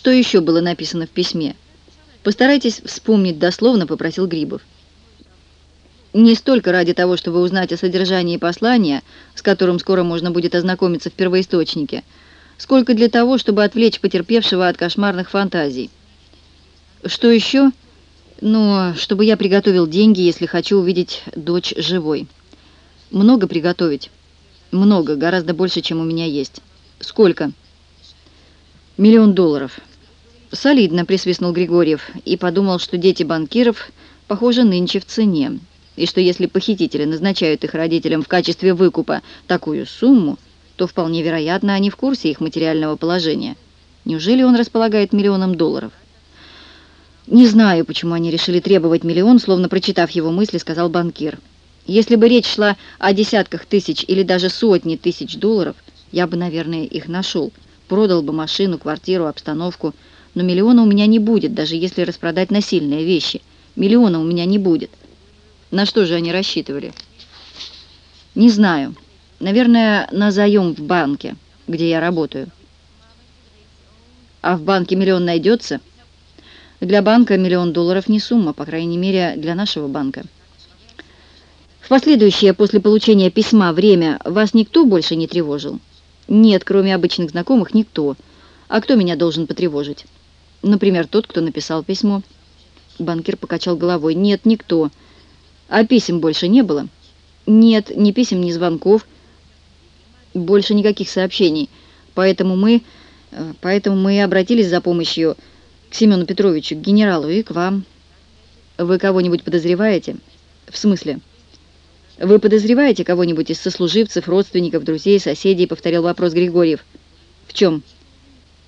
Что еще было написано в письме? Постарайтесь вспомнить дословно, попросил Грибов. Не столько ради того, чтобы узнать о содержании послания, с которым скоро можно будет ознакомиться в первоисточнике, сколько для того, чтобы отвлечь потерпевшего от кошмарных фантазий. Что еще? Ну, чтобы я приготовил деньги, если хочу увидеть дочь живой. Много приготовить? Много, гораздо больше, чем у меня есть. Сколько? Миллион долларов. Солидно, присвистнул Григорьев и подумал, что дети банкиров, похоже, нынче в цене, и что если похитители назначают их родителям в качестве выкупа такую сумму, то вполне вероятно, они в курсе их материального положения. Неужели он располагает миллионом долларов? «Не знаю, почему они решили требовать миллион», словно прочитав его мысли, сказал банкир. «Если бы речь шла о десятках тысяч или даже сотни тысяч долларов, я бы, наверное, их нашел. Продал бы машину, квартиру, обстановку. Но миллиона у меня не будет, даже если распродать насильные вещи. Миллиона у меня не будет». На что же они рассчитывали? «Не знаю. Наверное, на заем в банке, где я работаю». «А в банке миллион найдется?» Для банка миллион долларов не сумма, по крайней мере, для нашего банка. В последующее после получения письма время вас никто больше не тревожил? Нет, кроме обычных знакомых, никто. А кто меня должен потревожить? Например, тот, кто написал письмо. Банкир покачал головой. Нет, никто. А писем больше не было? Нет, ни писем, ни звонков. Больше никаких сообщений. Поэтому мы, э, поэтому мы обратились за помощью к Семену Петровичу, к генералу и к вам. Вы кого-нибудь подозреваете? В смысле? Вы подозреваете кого-нибудь из сослуживцев, родственников, друзей, соседей? Повторил вопрос Григорьев. В чем?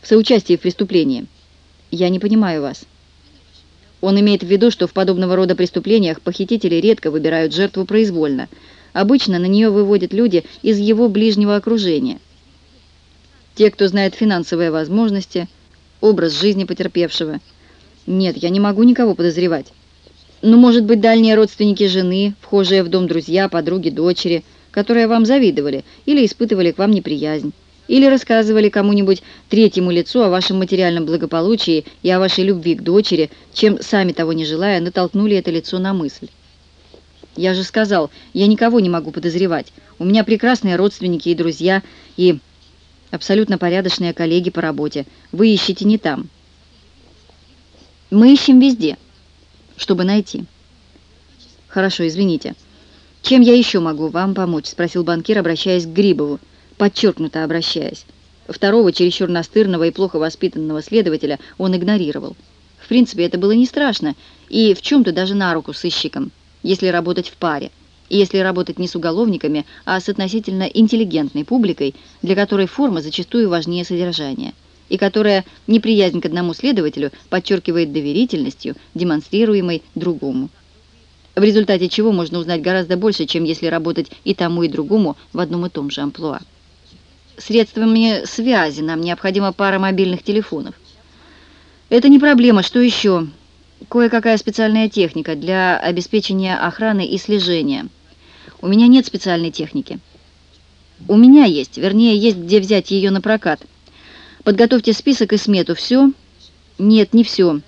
В соучастии в преступлении. Я не понимаю вас. Он имеет в виду, что в подобного рода преступлениях похитители редко выбирают жертву произвольно. Обычно на нее выводят люди из его ближнего окружения. Те, кто знает финансовые возможности, образ жизни потерпевшего. Нет, я не могу никого подозревать. Ну, может быть, дальние родственники жены, вхожие в дом друзья, подруги, дочери, которые вам завидовали или испытывали к вам неприязнь, или рассказывали кому-нибудь третьему лицу о вашем материальном благополучии и о вашей любви к дочери, чем, сами того не желая, натолкнули это лицо на мысль. Я же сказал, я никого не могу подозревать. У меня прекрасные родственники и друзья, и абсолютно порядочные коллеги по работе. Вы ищете не там. Мы ищем везде, чтобы найти. Хорошо, извините. Чем я еще могу вам помочь? Спросил банкир, обращаясь к Грибову, подчеркнуто обращаясь. Второго, чересчур настырного и плохо воспитанного следователя он игнорировал. В принципе, это было не страшно и в чем-то даже на руку сыщикам, если работать в паре и если работать не с уголовниками, а с относительно интеллигентной публикой, для которой форма зачастую важнее содержания, и которая неприязнь к одному следователю подчеркивает доверительностью, демонстрируемой другому. В результате чего можно узнать гораздо больше, чем если работать и тому, и другому в одном и том же амплуа. Средствами связи нам необходима пара мобильных телефонов. Это не проблема, что еще? Кое-какая специальная техника для обеспечения охраны и слежения – у меня нет специальной техники. У меня есть, вернее, есть где взять ее на прокат. Подготовьте список и смету. Все? Нет, не все.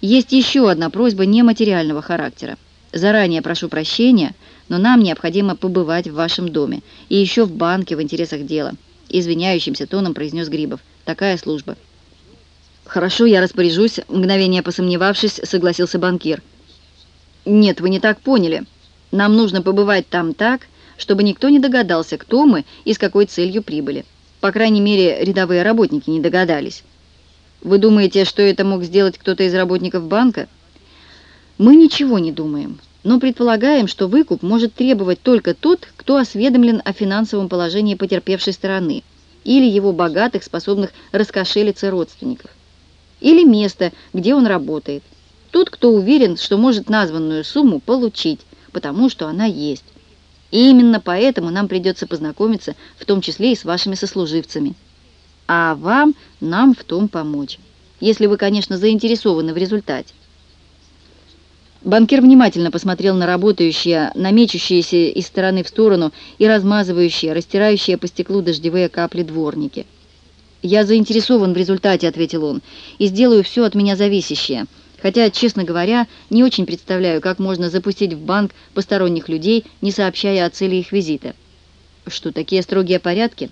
Есть еще одна просьба нематериального характера. Заранее прошу прощения, но нам необходимо побывать в вашем доме. И еще в банке в интересах дела. Извиняющимся тоном произнес Грибов. Такая служба. «Хорошо, я распоряжусь», — мгновение посомневавшись, согласился банкир. «Нет, вы не так поняли». Нам нужно побывать там так, чтобы никто не догадался, кто мы и с какой целью прибыли. По крайней мере, рядовые работники не догадались. Вы думаете, что это мог сделать кто-то из работников банка? Мы ничего не думаем, но предполагаем, что выкуп может требовать только тот, кто осведомлен о финансовом положении потерпевшей стороны или его богатых, способных раскошелиться родственников, или место, где он работает. Тот, кто уверен, что может названную сумму получить, потому что она есть. И именно поэтому нам придется познакомиться, в том числе и с вашими сослуживцами. А вам нам в том помочь, если вы, конечно, заинтересованы в результате. Банкир внимательно посмотрел на работающие, намечущиеся из стороны в сторону и размазывающие, растирающие по стеклу дождевые капли дворники. «Я заинтересован в результате», — ответил он, — «и сделаю все от меня зависящее. Хотя, честно говоря, не очень представляю, как можно запустить в банк посторонних людей, не сообщая о цели их визита». «Что, такие строгие порядки?»